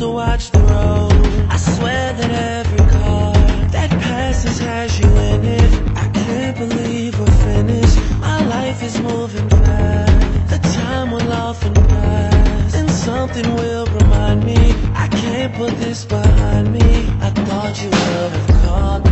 to watch the road. I swear that every car that passes has you in it. I can't believe we're finished. My life is moving fast. The time will often pass, and something will remind me. I can't put this behind me. I thought you would have called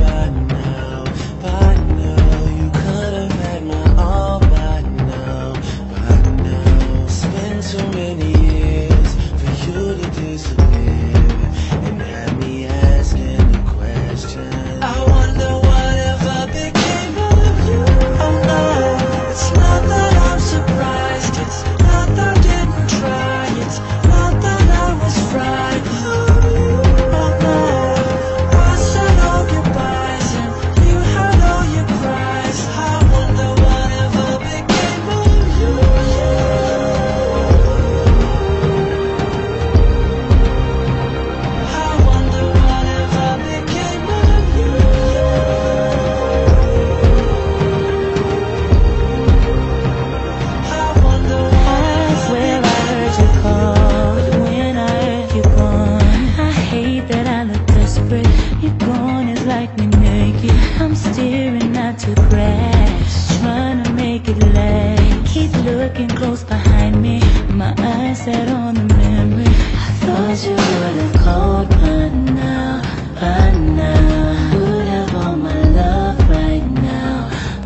like me naked. I'm steering not to crash, trying to make it last. Keep looking close behind me, my eyes set on the memory. I thought you would have called by now, by now. Would have all my love right now,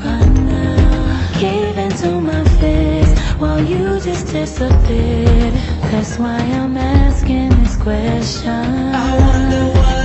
by now. Gave into my face while you just disappeared. That's why I'm asking this question. I wonder whatever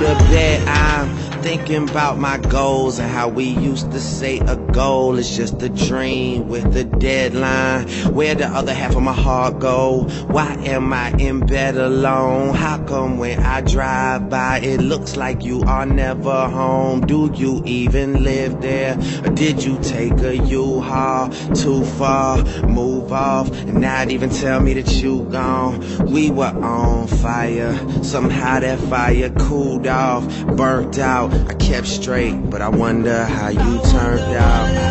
go to bed. I'm thinking about my goals and how we used to say a goal is just a dream with a deadline. Where the other half of my heart go? Why am I in bed alone? How come when I drive by it looks like you are never home? Do you even live there? Or did you take a U-Haul too far? Move off and not even tell me that you gone. We were on fire. Somehow that fire cooled off, burnt out. I kept straight, but I wonder how you turned out.